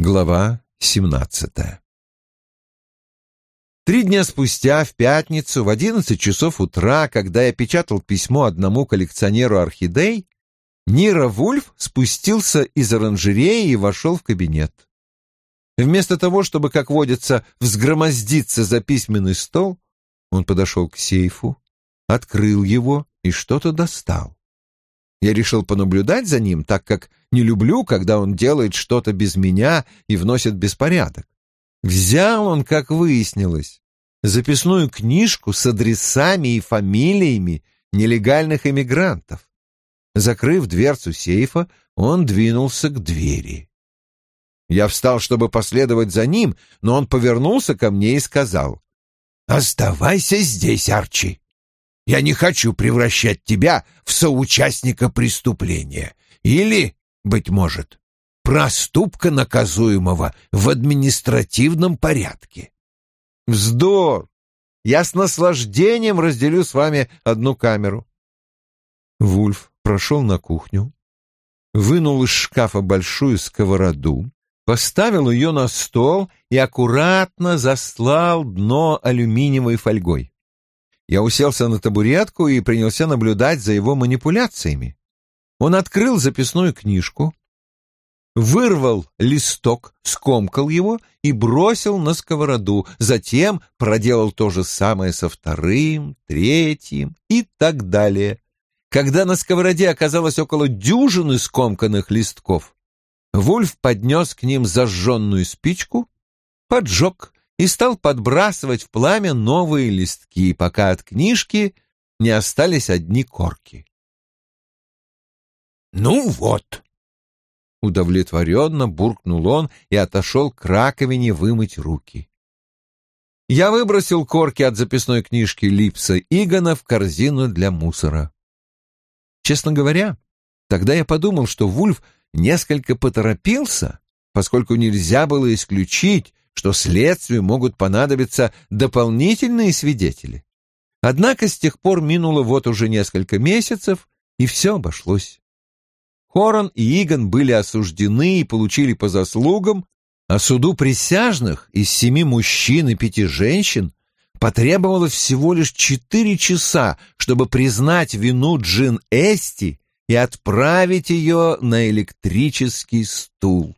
Глава 17 Три дня спустя, в пятницу, в одиннадцать часов утра, когда я печатал письмо одному коллекционеру орхидей, Нира Вульф спустился из оранжереи и вошел в кабинет. Вместо того, чтобы, как водится, взгромоздиться за письменный стол, он подошел к сейфу, открыл его и что-то достал. Я решил понаблюдать за ним, так как не люблю, когда он делает что-то без меня и вносит беспорядок. Взял он, как выяснилось, записную книжку с адресами и фамилиями нелегальных эмигрантов. Закрыв дверцу сейфа, он двинулся к двери. Я встал, чтобы последовать за ним, но он повернулся ко мне и сказал, «Оставайся здесь, Арчи. Я не хочу превращать тебя в соучастника преступления. Или, быть может, проступка наказуемого в административном порядке. Вздор! Я с наслаждением разделю с вами одну камеру. Вульф прошел на кухню, вынул из шкафа большую сковороду, поставил ее на стол и аккуратно заслал дно алюминиевой фольгой. Я уселся на табуретку и принялся наблюдать за его манипуляциями. Он открыл записную книжку, вырвал листок, скомкал его и бросил на сковороду, затем проделал то же самое со вторым, третьим и так далее. Когда на сковороде оказалось около дюжины скомканных листков, Вульф поднес к ним зажженную спичку, поджег и стал подбрасывать в пламя новые листки, пока от книжки не остались одни корки. «Ну вот!» Удовлетворенно буркнул он и отошел к раковине вымыть руки. Я выбросил корки от записной книжки Липса Игона в корзину для мусора. Честно говоря, тогда я подумал, что Вульф несколько поторопился, поскольку нельзя было исключить, что следствию могут понадобиться дополнительные свидетели. Однако с тех пор минуло вот уже несколько месяцев, и все обошлось. Хорон и Игон были осуждены и получили по заслугам, а суду присяжных из семи мужчин и пяти женщин потребовалось всего лишь четыре часа, чтобы признать вину Джин Эсти и отправить ее на электрический стул.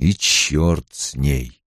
И черт с ней.